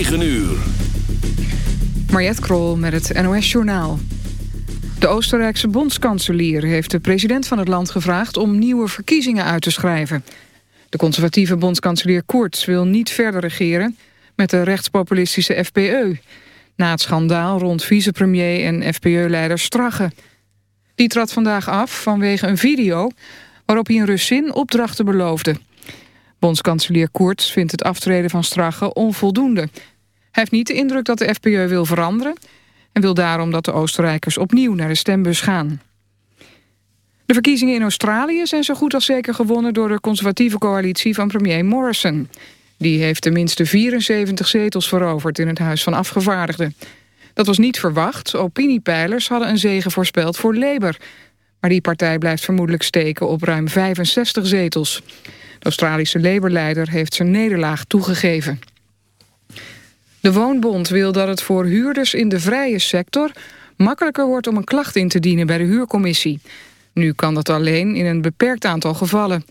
9 uur. Mariette Krol met het NOS Journaal. De Oostenrijkse bondskanselier heeft de president van het land gevraagd... om nieuwe verkiezingen uit te schrijven. De conservatieve bondskanselier Koerts wil niet verder regeren... met de rechtspopulistische FPE... na het schandaal rond vicepremier en FPE-leider Strache. Die trad vandaag af vanwege een video... waarop hij een Russin opdrachten beloofde. Bondskanselier Koerts vindt het aftreden van Strache onvoldoende... Heeft niet de indruk dat de FPÖ wil veranderen... en wil daarom dat de Oostenrijkers opnieuw naar de stembus gaan. De verkiezingen in Australië zijn zo goed als zeker gewonnen... door de conservatieve coalitie van premier Morrison. Die heeft tenminste 74 zetels veroverd in het Huis van Afgevaardigden. Dat was niet verwacht. Opiniepeilers hadden een zege voorspeld voor Labour. Maar die partij blijft vermoedelijk steken op ruim 65 zetels. De Australische Labour-leider heeft zijn nederlaag toegegeven. De Woonbond wil dat het voor huurders in de vrije sector... makkelijker wordt om een klacht in te dienen bij de huurcommissie. Nu kan dat alleen in een beperkt aantal gevallen.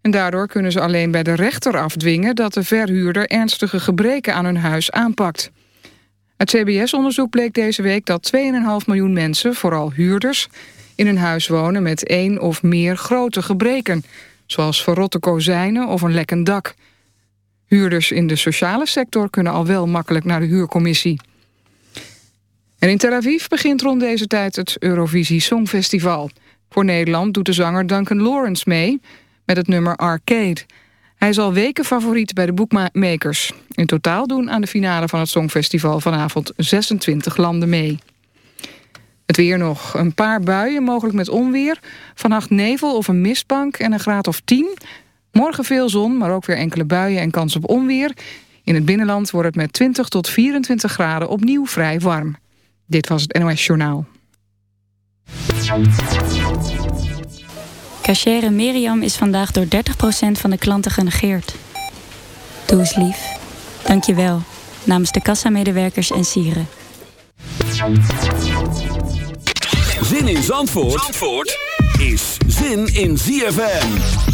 En daardoor kunnen ze alleen bij de rechter afdwingen... dat de verhuurder ernstige gebreken aan hun huis aanpakt. Het CBS-onderzoek bleek deze week dat 2,5 miljoen mensen, vooral huurders... in een huis wonen met één of meer grote gebreken... zoals verrotte kozijnen of een lekkend dak... Huurders in de sociale sector kunnen al wel makkelijk naar de huurcommissie. En in Tel Aviv begint rond deze tijd het Eurovisie Songfestival. Voor Nederland doet de zanger Duncan Lawrence mee met het nummer Arcade. Hij is al weken favoriet bij de boekmakers. In totaal doen aan de finale van het Songfestival vanavond 26 landen mee. Het weer nog. Een paar buien, mogelijk met onweer. Vannacht nevel of een mistbank en een graad of 10. Morgen veel zon, maar ook weer enkele buien en kans op onweer. In het binnenland wordt het met 20 tot 24 graden opnieuw vrij warm. Dit was het NOS Journaal. Cachere Miriam is vandaag door 30% van de klanten genegeerd. Doe eens lief. Dank je wel. Namens de kassamedewerkers en sieren. Zin in Zandvoort, Zandvoort is zin in ZFM.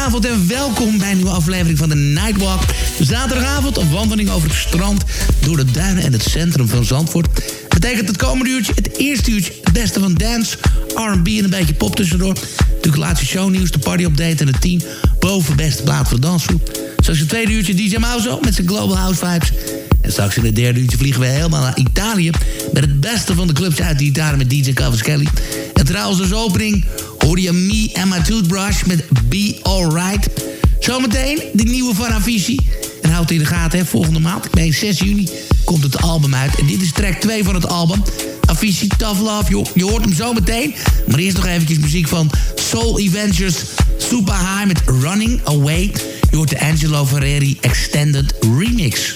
Goedenavond en welkom bij een nieuwe aflevering van de Nightwalk. Zaterdagavond een wandeling over het strand, door de duinen en het centrum van Zandvoort. Betekent het komende uurtje, het eerste uurtje, het beste van dance, R&B en een beetje pop tussendoor. Natuurlijk laatste shownieuws, de party-update en de 10 boven beste plaat voor dansgroep. Zoals het tweede uurtje DJ Mauzo met zijn Global House Vibes. En straks in het derde uurtje vliegen we helemaal naar Italië... met het beste van de clubs uit Italië met DJ Kelly. En trouwens als opening hoorde je Me and My Toothbrush met Be Alright. Zometeen de nieuwe van Avicii. En houd in de gaten, hè, volgende maand, ik meen 6 juni, komt het album uit. En dit is track 2 van het album. Avicii Tough Love, je, je hoort hem zo meteen. Maar eerst nog eventjes muziek van Soul Avengers Super High met Running Away. Je hoort de Angelo Ferreri Extended Remix.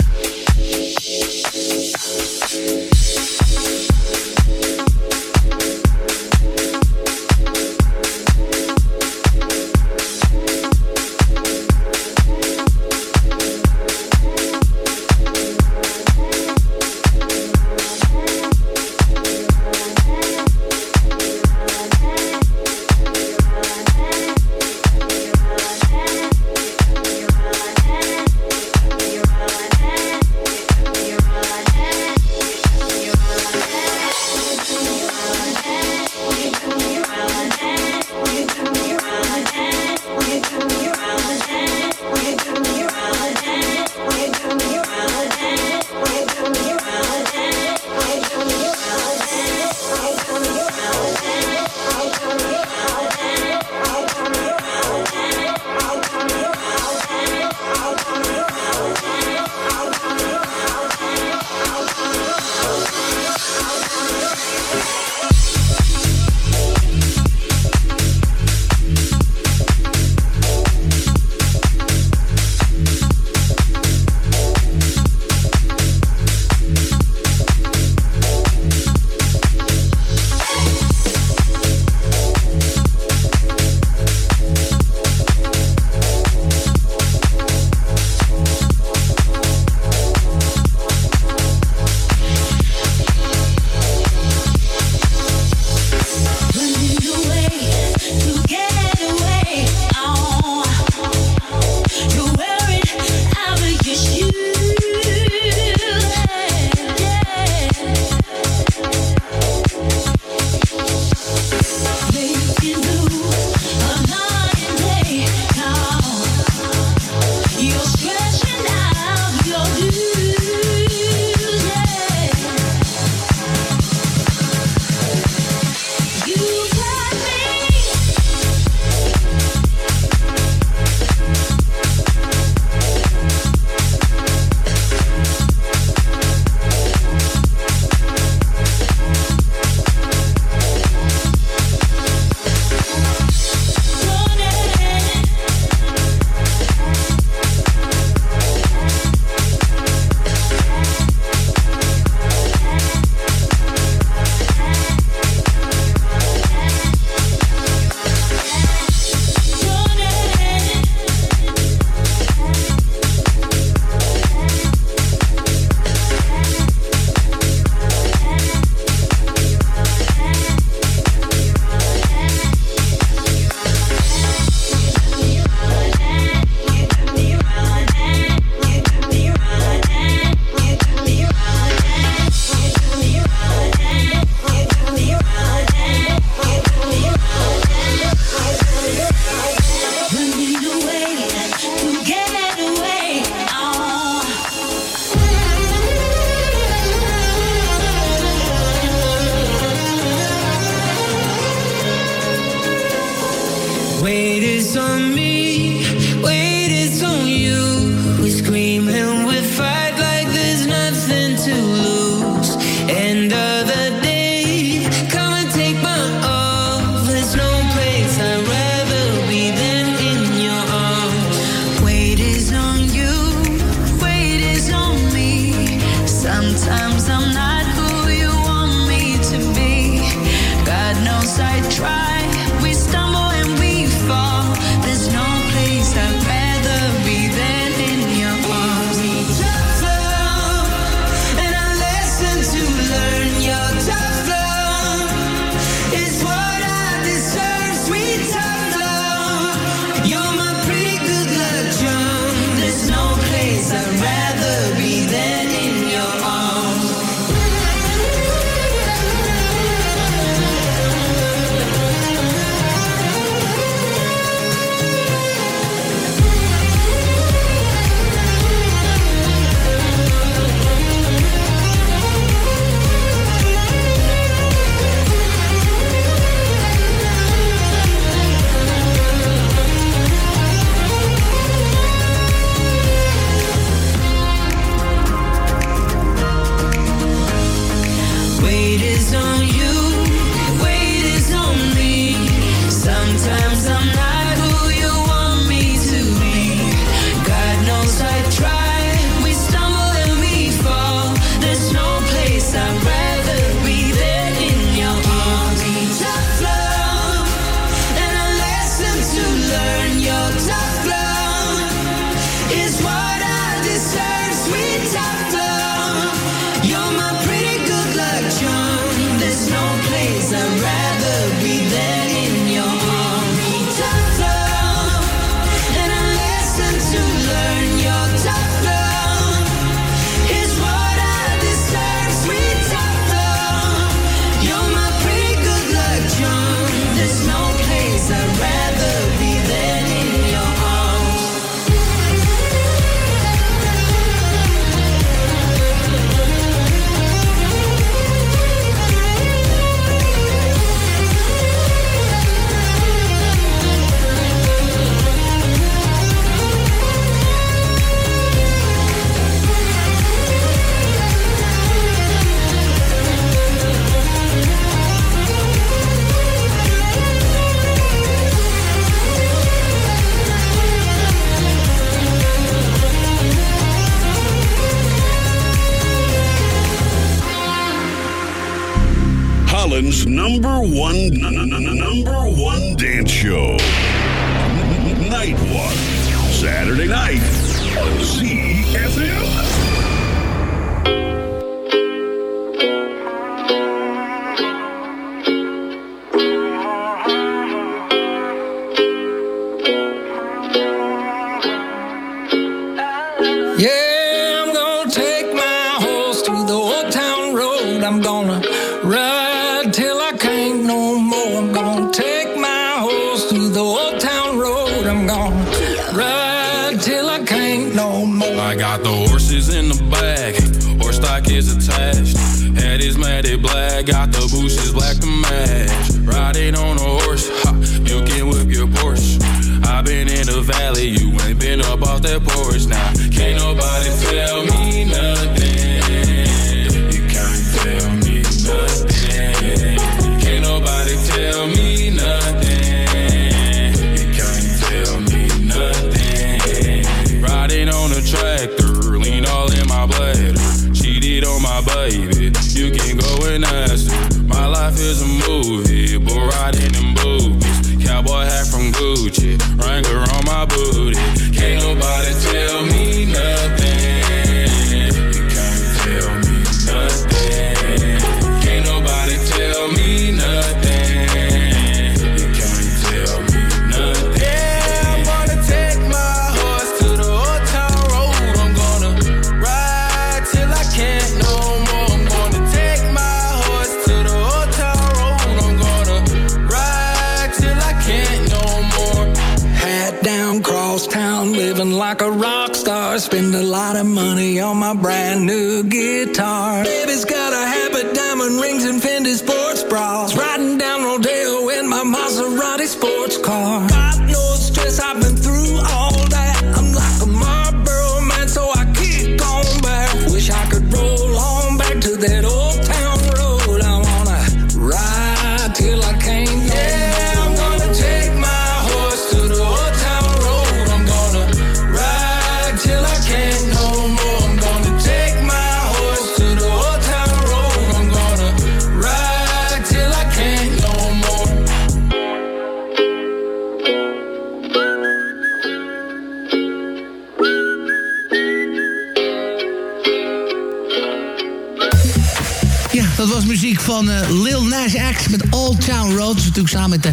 van eh, Lil Nas X met Old Town Road. Natuurlijk samen met de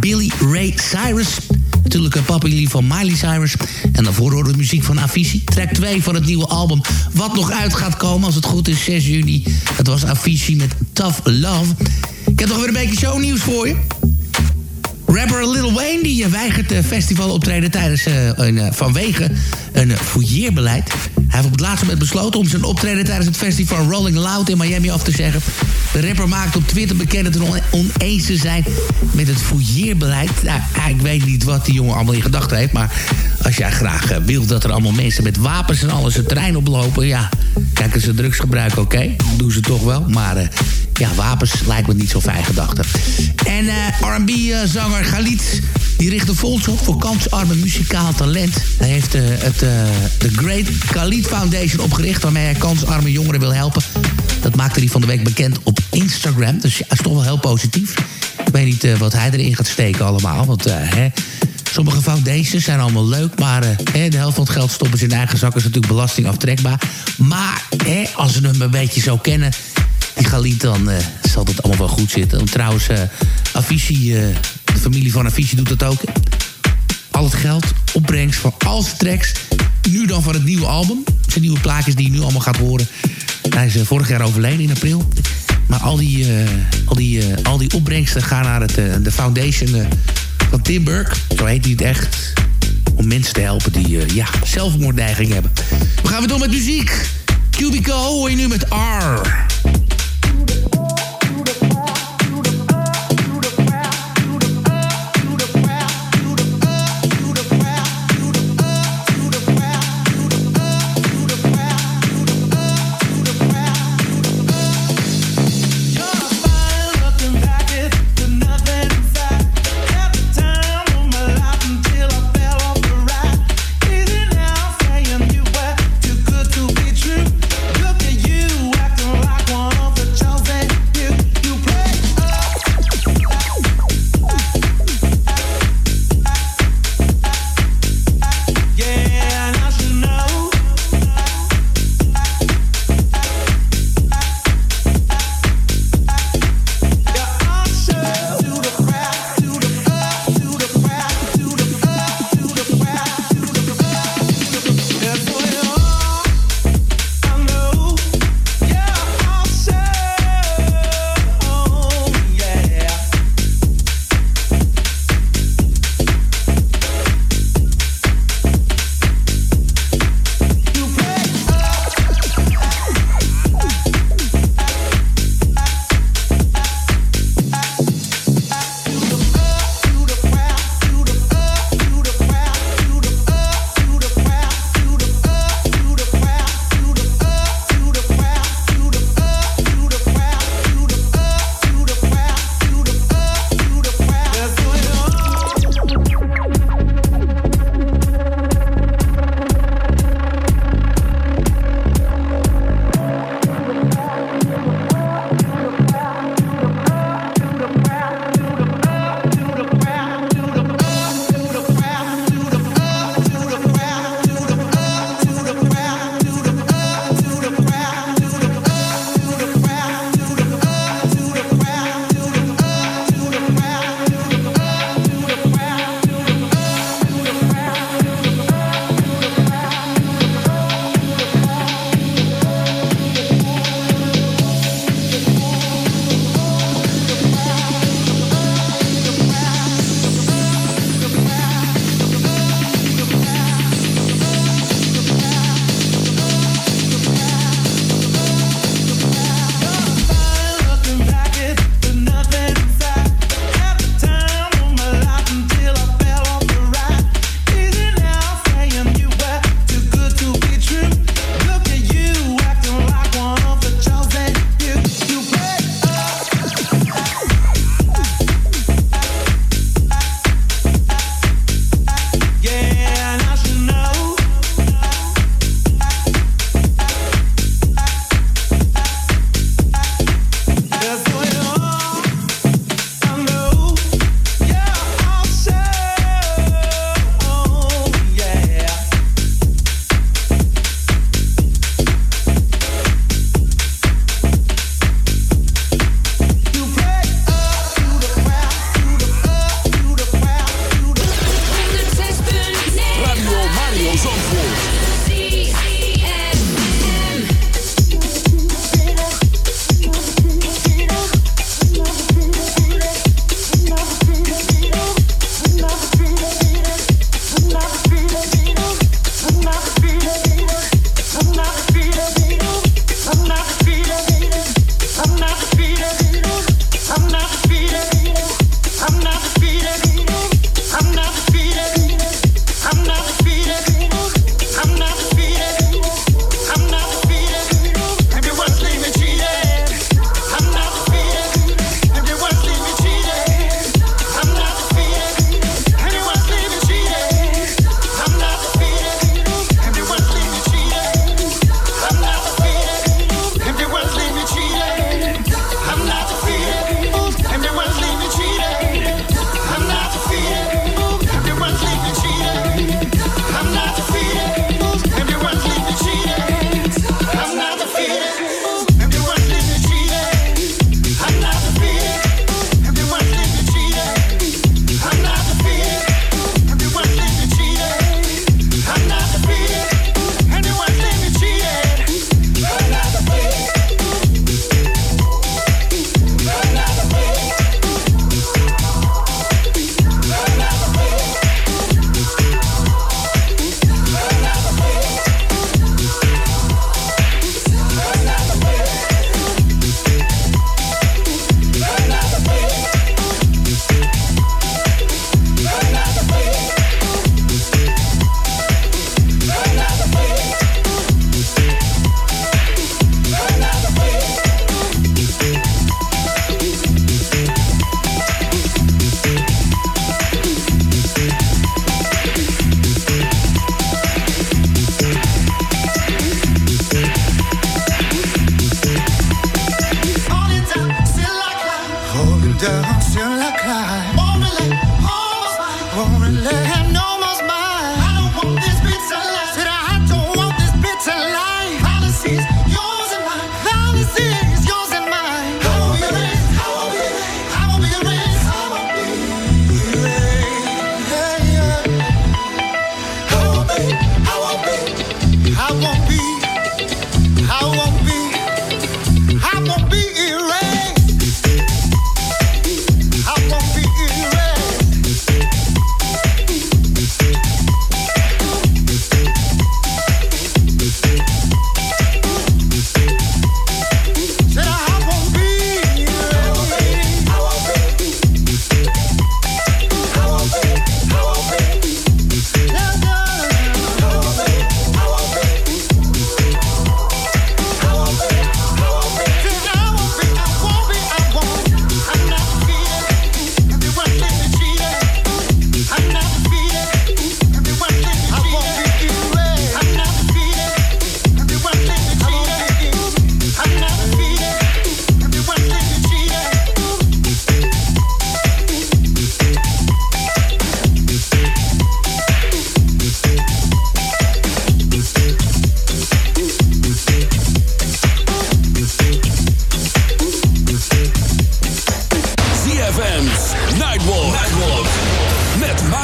Billy Ray Cyrus. Natuurlijk eh, een van Miley Cyrus. En daarvoor horen we muziek van Avicii. Track 2 van het nieuwe album. Wat nog uit gaat komen als het goed is 6 juni. Dat was Avicii met Tough Love. Ik heb nog weer een beetje shownieuws voor je. Rapper Lil Wayne die weigert festivaloptreden tijdens, uh, vanwege een fouilleerbeleid. Hij heeft op het laatste moment besloten om zijn optreden tijdens het festival Rolling Loud in Miami af te zeggen. De rapper maakt op Twitter bekend dat hij oneens te zijn met het fouilleerbeleid. Nou, ik weet niet wat die jongen allemaal in gedachten heeft, maar als jij graag eh, wilt wil dat er allemaal mensen met wapens en alles het trein oplopen, ja, kijken ze drugs gebruiken, oké, okay? doen ze toch wel. Maar eh, ja, wapens lijkt me niet zo fijn gedachte. En eh, R&B-zanger Galit, die richt een fonds op voor kansarme muzikaal talent. Hij heeft eh, het, eh, de Great Khalid Foundation opgericht... waarmee hij kansarme jongeren wil helpen. Dat maakte hij van de week bekend op Instagram. Dus dat is toch wel heel positief. Ik weet niet eh, wat hij erin gaat steken allemaal. Want eh, hè, sommige foundations zijn allemaal leuk... maar eh, de helft van het geld stoppen ze in eigen zak... is natuurlijk belastingaftrekbaar. Maar als ze hem een beetje zo kennen... die Galit, dan eh, zal het allemaal wel goed zitten. En trouwens, eh Avicii, eh, de familie van Avicii doet dat ook. Al het geld, opbrengst van al zijn tracks... nu dan van het nieuwe album. Zijn nieuwe plaatjes die je nu allemaal gaat horen. Hij is vorig jaar overleden in april. Maar al die, al die, al die opbrengsten gaan naar het, de foundation van Tim Burke. Zo heet hij het echt. Om mensen te helpen die ja, zelfmoordneiging hebben. We gaan weer door met muziek. Cubico hoor je nu met R.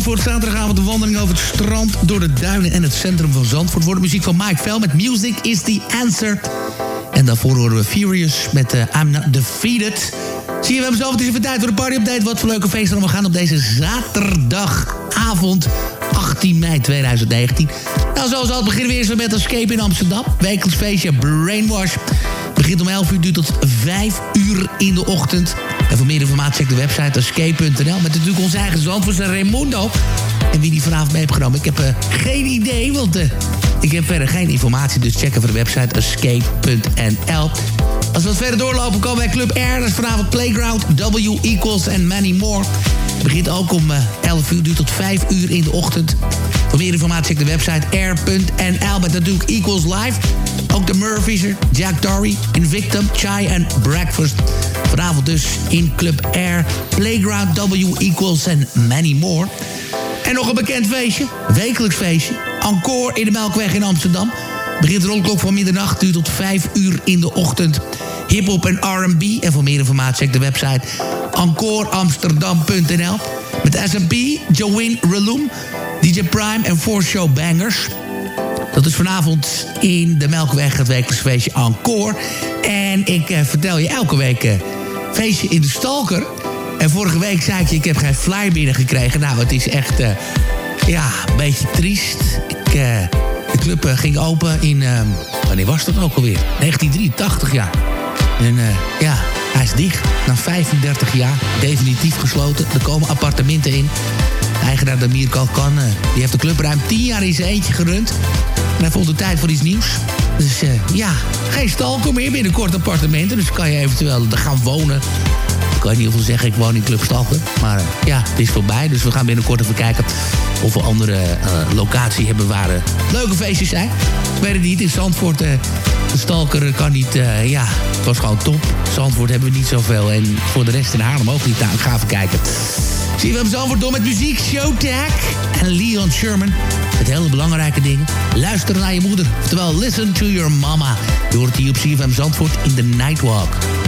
Zandvoort. Zaterdagavond de wandeling over het strand... door de duinen en het centrum van Zandvoort. Voor de muziek van Mike Vel met Music is the Answer. En daarvoor horen we Furious met uh, I'm Defeated. Zie je, we hebben zo het is even tijd voor de party-update. Wat voor leuke feesten we gaan op deze zaterdagavond... 18 mei 2019. Nou, zoals altijd beginnen we eerst met Escape in Amsterdam. Wekelijks feestje Brainwash. Begint om 11 uur, duurt tot 5 uur in de ochtend. En voor meer informatie check de website escape.nl. Met natuurlijk onze eigen zandvoortse Raimundo. En wie die vanavond mee heeft genomen, ik heb uh, geen idee, want uh, ik heb verder geen informatie. Dus check even de website escape.nl. Als we wat verder doorlopen, komen bij Club R. Dat is vanavond Playground, W Equals en many more. Het begint ook om uh, 11 uur, duurt tot 5 uur in de ochtend. Voor meer informatie check de website air.nl met natuurlijk Equals Live. Ook de Murphys Jack Dory, Invictum, Chai en Breakfast. Vanavond dus in Club Air, Playground W Equals en many more. En nog een bekend feestje, wekelijks feestje. Encore in de Melkweg in Amsterdam. Begint rond klok van middernacht, duurt tot 5 uur in de ochtend. Hip-hop en RB. En voor meer informatie check de website encoreamsterdam.nl. Met SMP, Joanne Relum, DJ Prime en Four Show Bangers. Dat is vanavond in de Melkweg het wekelijks feestje Encore. En ik eh, vertel je elke week eh, feestje in de Stalker. En vorige week zei ik ik heb geen flyer binnengekregen. Nou, het is echt, uh, ja, een beetje triest. Ik, de club ging open in, wanneer was dat ook alweer? 1983 jaar. En ja, hij is dicht. Na 35 jaar, definitief gesloten. Er komen appartementen in. Eigenaar Damir Kalkan, die heeft de club ruim 10 jaar in zijn eentje gerund. En hij vond het tijd voor iets nieuws. Dus ja, geen stalker meer, binnenkort appartementen. Dus kan je eventueel er gaan wonen. Ik kan in ieder geval zeggen, ik woon in Club Stalker. Maar uh, ja, het is voorbij. Dus we gaan binnenkort even kijken of we andere locatie hebben waar leuke feestjes zijn. Ik weet het niet, in Zandvoort... de Stalker kan niet, ja, het was gewoon top. Zandvoort hebben we niet zoveel. En voor de rest in Haarlem ook niet. Nou, ik ga even kijken. Zie we Zandvoort door met muziek. Showtag en Leon Sherman. Met hele belangrijke dingen. Luister naar je moeder. Oftewel, listen to your mama. Je hoort hier op CFM Zandvoort in the Nightwalk.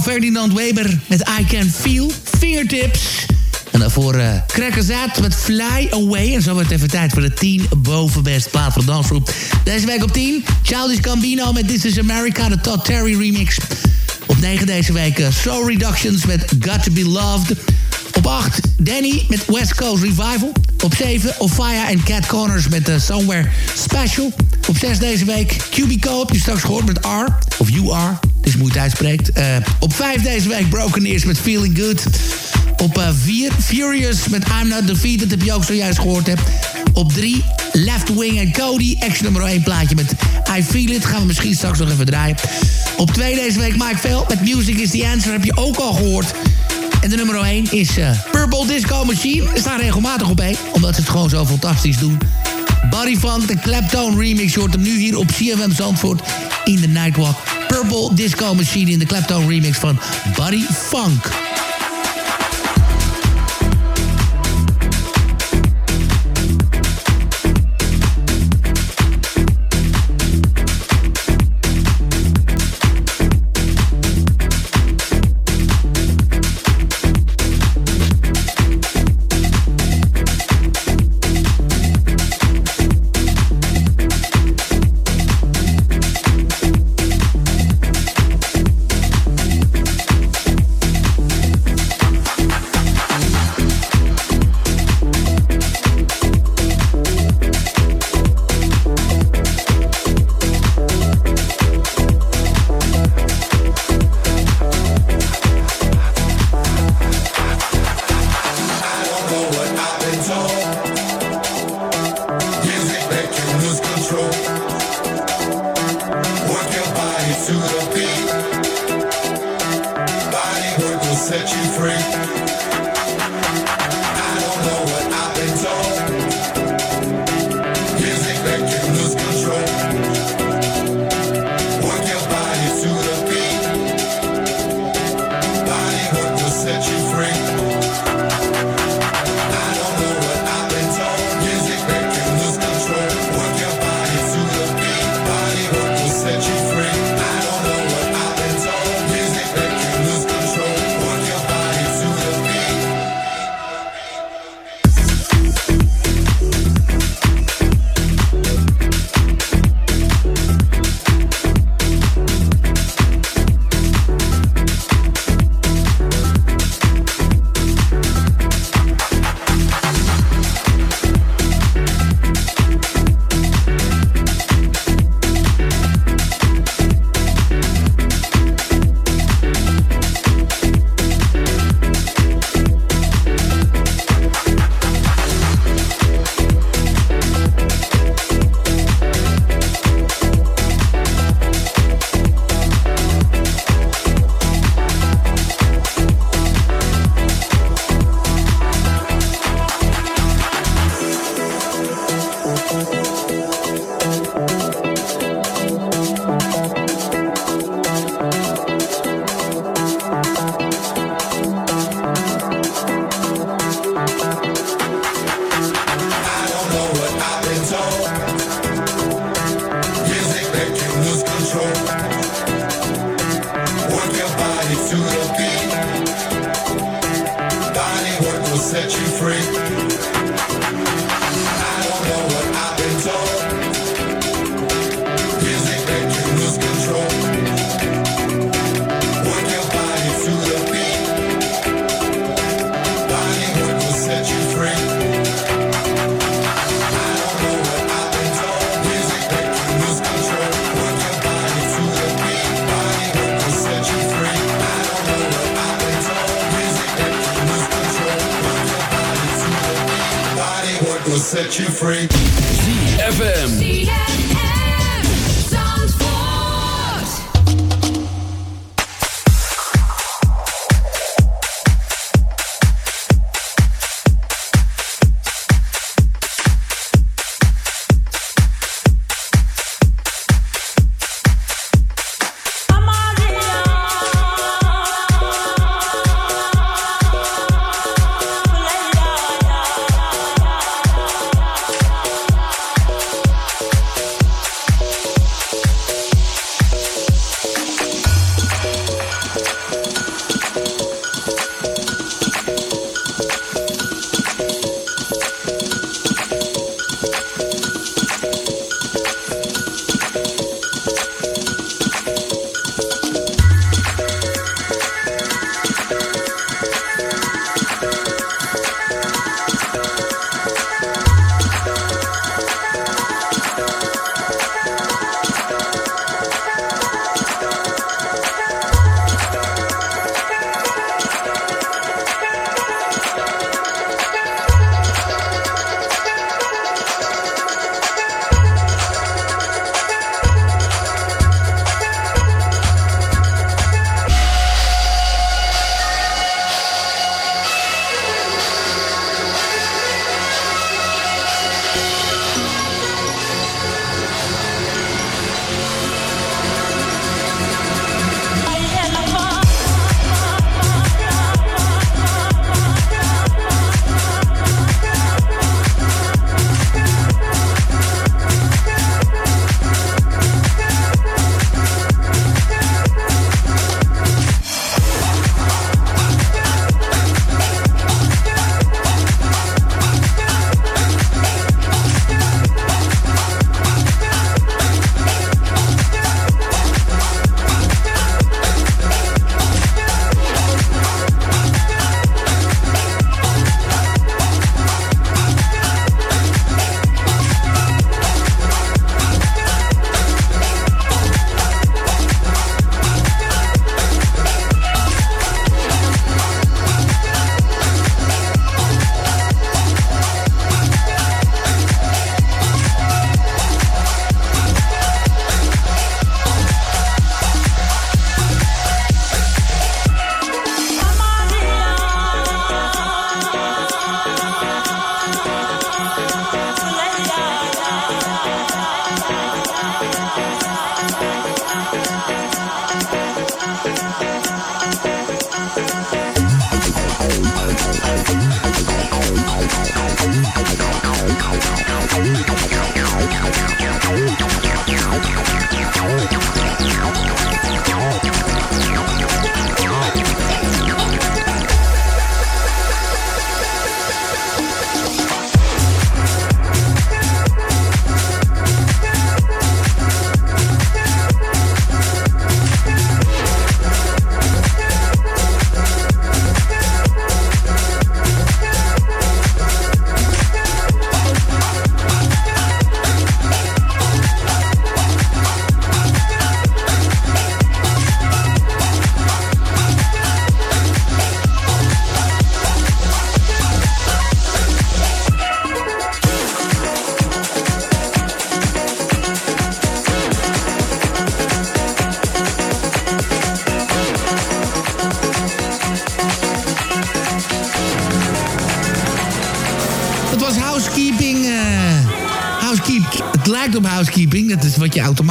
Ferdinand Weber met I Can Feel. Fingertips. En daarvoor uh, met Fly Away. En zo wordt even tijd voor de 10 bovenbest plaat van de dansgroep. Deze week op 10, Childish Gambino met This Is America, de Todd Terry remix. Op 9 deze week uh, Soul Reductions met Got To Be Loved. Op 8 Danny met West Coast Revival. Op 7 Ofaya en Cat Corners met uh, Somewhere Special. Op 6 deze week Cubico, heb je straks gehoord met R. Of You Are, is het uitspreekt. Uh, op 5 deze week Broken Ears met Feeling Good. Op 4 uh, Furious met I'm Not Defeated, heb je ook zojuist gehoord. Heb. Op 3 Left Wing en Cody, ex nummer 1 plaatje met I Feel It. Gaan we misschien straks nog even draaien. Op 2 deze week Mike Vell met Music is the Answer, heb je ook al gehoord. En de nummer 1 is uh, Purple Disco Machine. Ze staan regelmatig op 1, omdat ze het gewoon zo fantastisch doen. Body Funk, de Claptone remix. Je hoort hem nu hier op CFM Zandvoort in de Nightwalk. Purple Disco Machine in de Claptone remix van Buddy Funk.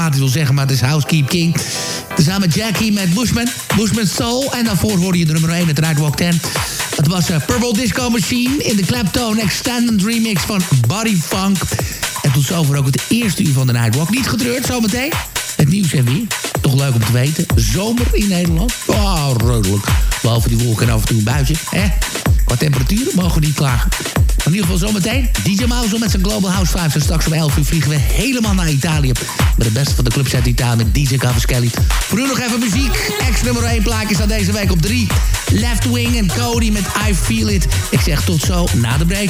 Automatisch wil zeggen, maar het is housekeeping. Tezamen met Jackie met Bushman. Bushman Soul. En daarvoor hoorde je de nummer 1, het Nightwalk 10. Het was eh, Purple Disco Machine in de Claptone Extended Remix van Body Funk. En tot zover ook het eerste uur van de Nightwalk. Niet getreurd, zometeen. Het nieuws en weer. Toch leuk om te weten. Zomer in Nederland. Oh, redelijk. Behalve die wolken en af en toe een buitje. Hè? Qua temperaturen mogen we niet klagen. In ieder geval zometeen. DJ Mouse met zijn Global House Vibes. En straks om 11 uur vliegen we helemaal naar Italië. Met de beste van de clubs uit Italië met DJ Cavaschelli. Voor nu nog even muziek. Ex nummer 1 plaatje staat deze week op 3. Left Wing en Cody met I Feel It. Ik zeg tot zo na de break.